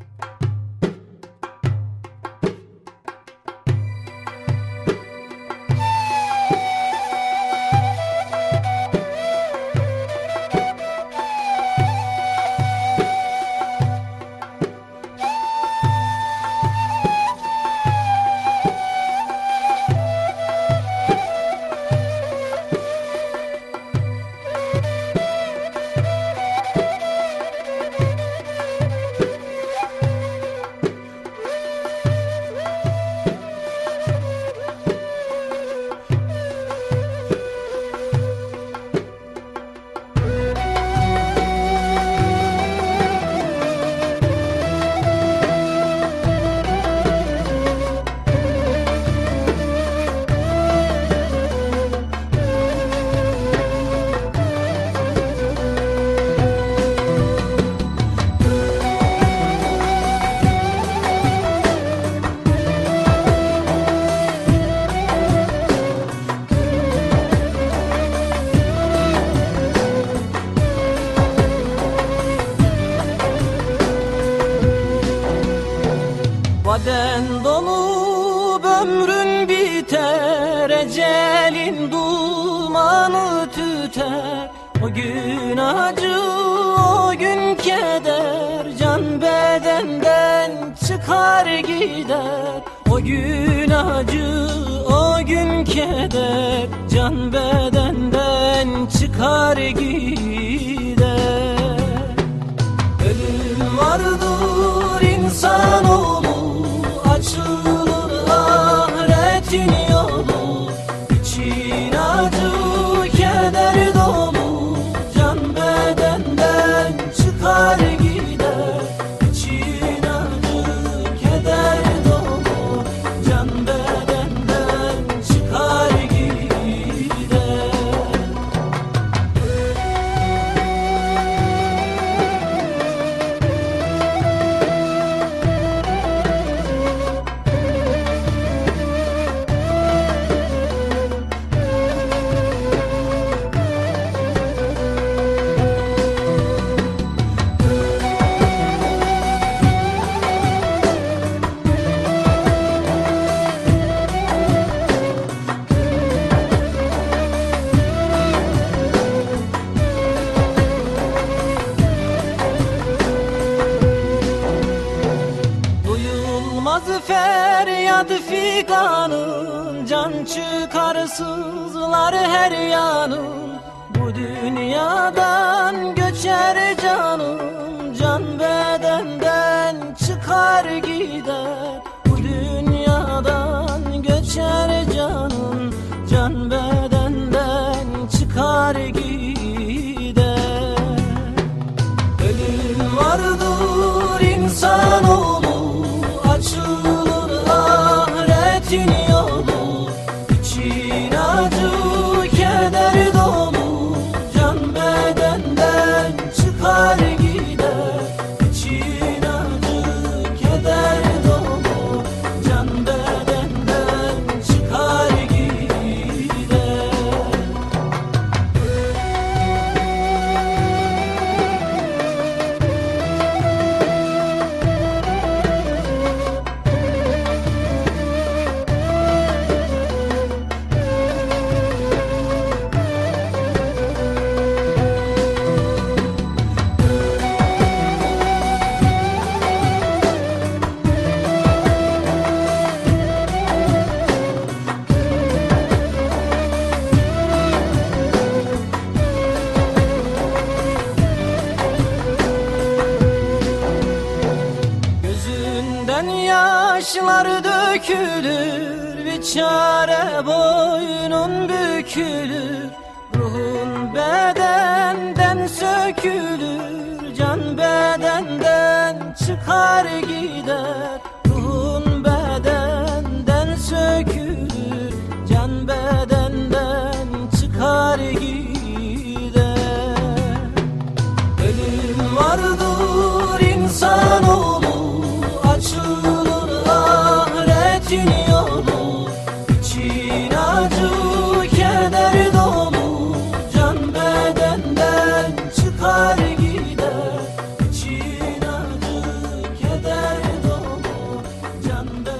you Vaden dolu ömrün biter Ecelin dumanı tüter. O gün acı o gün keder Can bedenden çıkar gider. O gün acı o gün keder Can bedenden çıkar gider. Ölüm vardır insanoğlu Açılır Duyulmaz feryat figanın Can çıkar sızlar her yanın Bu dünyadan yaşlar dökülür Bir çare boynun bükülür. Ruhun bedenden sökülür Can bedenden çıkar gider canda